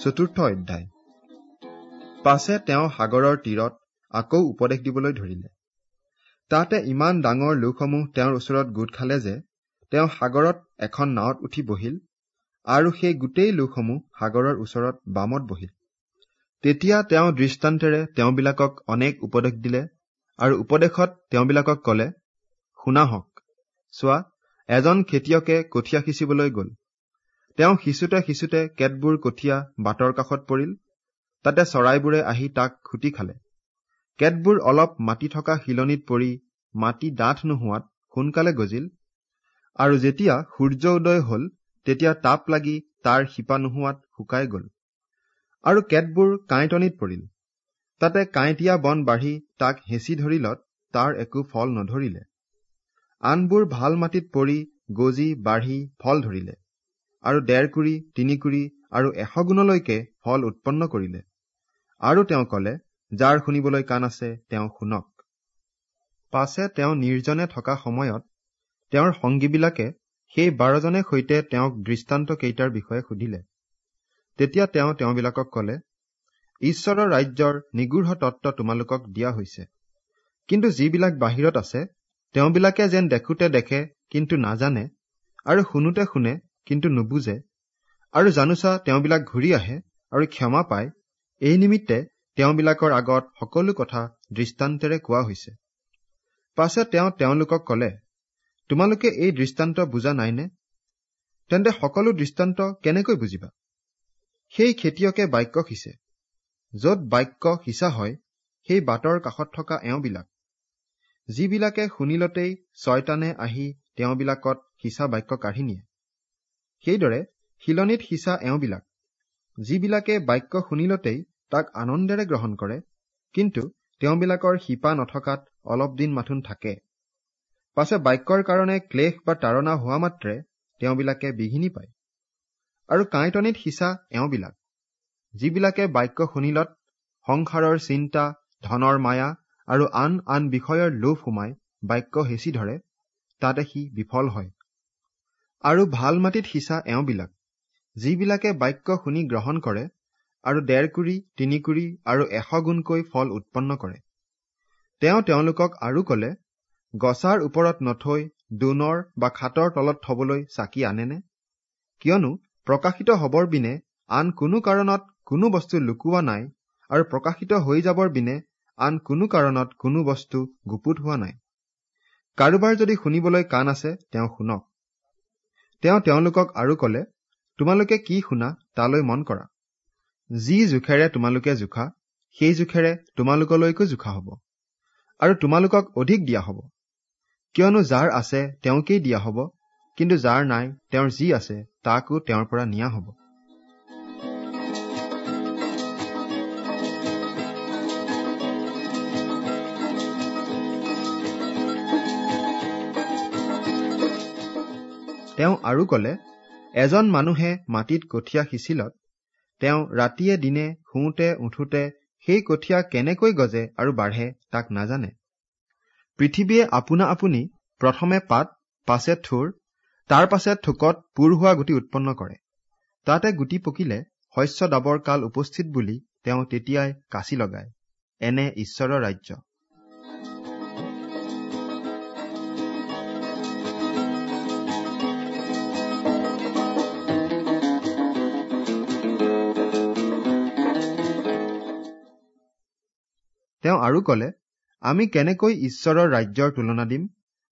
চতুৰ্থ অধ্যায়। পাছে তেওঁ সাগৰৰ তীৰত আকৌ উপদেশ দিবলৈ ধৰিলে। তাতে ইমান ডাঙৰ লোকসমূহ তেওঁৰ ওচৰত গোট খালে যে তেওঁ সাগৰত এখন নাৱত উঠি বহিল আৰু সেই গোটেই লোকসমূহ সাগৰৰ ওচৰত বামত বহিল। তেতিয়া তেওঁ দৃষ্টান্তেৰে তেওঁবিলাকক অনেক উপদেশ দিলে আৰু উপদেশত তেওঁবিলাকক কলে শুনা হওক চোৱা এজন খেতিয়কে কঠীয়া সিঁচিবলৈ গল। তেওঁ সিঁচোতে সিঁচোতে কেতবোৰ কঠীয়া বাটৰ কাষত পৰিল। তাতে চৰাইবোৰে আহি তাক খুটি খালে। কেতবোৰ অলপ মাটি থকা শিলনিত পৰি মাটি ডাঠ নোহোৱাত সোনকালে গজিল। আৰু যেতিয়া সূৰ্য উদয় হল তেতিয়া তাপ লাগি তাৰ শিপা নোহোৱাত শুকাই গল। আৰু কেতবোৰ কাঁইটনিত পৰিল। তাতে কাঁইটীয়া বন বাঢ়ি তাক হেঁচি ধৰিলত তাৰ একো ফল নধৰিলে। আনবোৰ ভাল মাটিত পৰি গজি বাঢ়ি ফল ধৰিলে। আৰু ডেৰ কুৰি তিনি কুৰি আৰু এশ গুণলৈকে ফল উৎপন্ন কৰিলে। আৰু তেওঁ কলে যাৰ শুনিবলৈ কাণ আছে তেওঁ শুনক। পাছে তেওঁ নিৰ্জনে থকা সময়ত তেওঁৰ সংগীবিলাকে সেই বাৰজনে সৈতে তেওঁক দৃষ্টান্ত কেইটাৰ বিষয়ে সুধিলে। তেতিয়া তেওঁ তেওঁবিলাকক কলে ঈশ্বৰৰ ৰাজ্যৰ নিগূঢ় তত্ত্ব তোমালোকক দিয়া হৈছে। কিন্তু যিবিলাক বাহিৰত আছে তেওঁবিলাকে যেন দেখোতে দেখে কিন্তু নাজানে আৰু শুনোতে শুনে কিন্তু নুবুজে আৰু জানোচা তেওঁবিলাক ঘূৰি আহে আৰু ক্ষমা পায়। এই নিমিত্তে তেওঁবিলাকৰ আগত সকলো কথা দৃষ্টান্তেৰে কোৱা হৈছে। পাছে তেওঁ তেওঁলোকক কলে তোমালোকে এই দৃষ্টান্ত বুজা নাইনে? তেন্তে সকলো দৃষ্টান্ত কেনেকৈ বুজিবা? সেই খেতিয়কে বাক্য সিঁচে যত বাক্য সিঁচা হয় সেই বাটৰ কাষত থকা এওঁবিলাক। যিবিলাকে শুনিলতেই ছয়তানে আহি তেওঁবিলাকত সিঁচা বাক্য কাঢ়ি নিয়ে। সেইদৰে শিলনিত সিঁচা এওঁবিলাক যিবিলাকে বাক্য শুনিলতেই তাক আনন্দেৰে গ্ৰহণ কৰে কিন্তু তেওঁবিলাকৰ শিপা নথকাত অলপ দিন মাথোন থাকে। পাছে বাক্যৰ কাৰণে ক্লেশ বা তাৰণা হোৱা মাত্ৰে তেওঁবিলাকে বিঘিনি পায়। আৰু কাঁইটনিত সিঁচা এওঁবিলাক যিবিলাকে বাক্য শুনিলত সংসাৰৰ চিন্তা ধনৰ মায়া আৰু আন আন বিষয়ৰ লোভ সোমাই বাক্য হেঁচি ধৰে তাতে সি বিফল হয়। আৰু ভাল মাটিত সিঁচা এওঁবিলাক যিবিলাকে বাক্য শুনি গ্ৰহণ কৰে আৰু ডেৰ কুৰি তিনি কুৰি আৰু এশ গুণকৈ ফল উৎপন্ন কৰে। তেওঁ তেওঁলোকক আৰু কলে গছাৰ ওপৰত নথৈ দোণৰ বা খাটৰ তলত থবলৈ চাকি আনেনে? কিয়নো প্ৰকাশিত হবৰ বিনে আন কোনো কাৰণত কোনো বস্তু লুকুওৱা নাই আৰু প্ৰকাশিত হৈ যাবৰ বিনে আন কোনো কাৰণত কোনো বস্তু গুপুত হোৱা নাই। কাৰোবাৰ যদি শুনিবলৈ কাণ আছে তেওঁ শুনক। তেওঁ তেওঁলোকক আৰু কলে তোমালোকে কি শুনা তালৈ মন কৰা। যি জোখেৰে তোমালোকে জোখা সেই জোখেৰে তোমালোকলৈকো জোখা হব। আৰু তোমালোকক অধিক দিয়া হব। কিয়নো যাৰ আছে তেওঁকেই দিয়া হব কিন্তু যাৰ নাই তেওঁৰ যি আছে তাকো তেওঁৰ পৰা নিয়া হব। তেওঁ আৰু কলে এজন মানুহে মাটিত কঠীয়া সিঁচিলত তেওঁ ৰাতিয়ে দিনে শুওঁতে উঠোতে সেই কঠীয়া কেনেকৈ গজে আৰু বাঢ়ে তাক নাজানে। পৃথিৱীয়ে আপোনা আপুনি প্ৰথমে পাত পাছে থোৰ তাৰ পাছে থোকত পুৰ হোৱা গুটি উৎপন্ন কৰে। তাতে গুটি পকিলে শস্য দাবৰ কাল উপস্থিত বুলি তেওঁ তেতিয়াই কাচি লগায়। এনে ঈশ্বৰৰ ৰাজ্য। তেওঁ আৰু কলে আমি কেনেকৈ ঈশ্বৰৰ ৰাজ্যৰ তুলনা দিম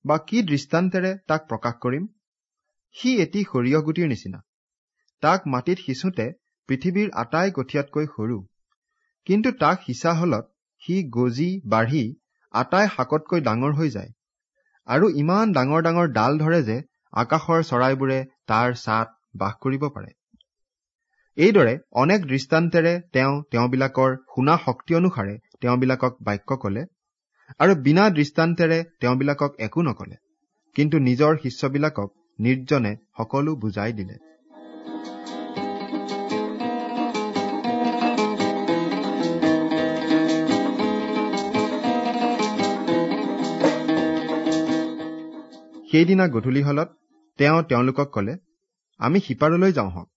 বা কি দৃষ্টান্তেৰে তাক প্ৰকাশ কৰিম? সি এটি সৰিয়হ গুটিৰ নিচিনা। তাক মাটিত সিঁচোতে পৃথিৱীৰ আটাই কঠীয়াতকৈ সৰু। কিন্তু তাক সিঁচা হলত সি গজি বাঢ়ি আটাই শাকতকৈ ডাঙৰ হৈ যায় আৰু ইমান ডাঙৰ ডাঙৰ ডাল ধৰে যে আকাশৰ চৰাইবোৰে তাৰ ছাট বাস কৰিব পাৰে। এইদৰে অনেক দৃষ্টান্তেৰে তেওঁ তেওঁবিলাকৰ শুনা শক্তি অনুসাৰে তেওঁবিলাকক বাক্য কলে আৰু বিনা দৃষ্টান্তেৰে তেওঁবিলাকক একো নকলে কিন্তু নিজৰ শিষ্যবিলাকক নিৰ্জনে সকলো বুজাই দিলে। সেইদিনা গধূলি হলত তেওঁ তেওঁলোকক কলে আমি সিপাৰলৈ যাওঁ হওক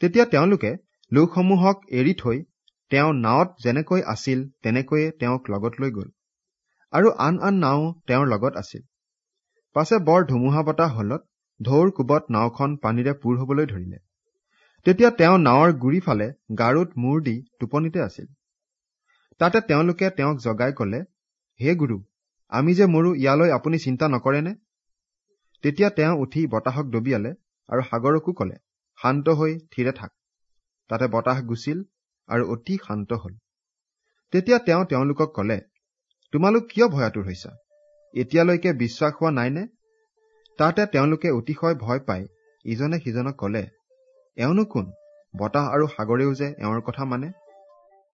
তেতিয়া তেওঁলোকে লোকসমূহক এৰি থৈ তেওঁ নাৱত যেনেকৈ আছিল তেনেকৈয়ে তেওঁক লগত লৈ গল। আৰু আন আন নাও তেওঁৰ লগত আছিল। পাছে বৰ ধুমুহা বতাহ হলত ঢৌৰ কোবত নাওখন পানীৰে পূৰ হবলৈ ধৰিলে। তেতিয়া তেওঁ নাৱৰ গুৰি ফালে গাৰুত মূৰ দি টোপনিতে আছিল। তাতে তেওঁলোকে তেওঁক জগাই কলে হে গুৰু আমি যে মৰো ইয়ালৈ আপুনি চিন্তা নকৰেনে? তেতিয়া তেওঁ উঠি বতাহক দবিয়ালে আৰু সাগৰকো কলে শান্ত হৈ থিৰে থাক। তাতে বতাহ গুচিল আৰু অতি শান্ত হল। তেতিয়া তেওঁ তেওঁলোকক কলে তোমালোক কিয় ভয়াতুৰ হৈছা? এতিয়ালৈকে বিশ্বাস হোৱা নাইনে? তাতে তেওঁলোকে অতিশয় ভয় পাই ইজনে সিজনক কলে এওঁনো কোন? বতাহ আৰু সাগৰেও যে এওঁৰ কথা মানে?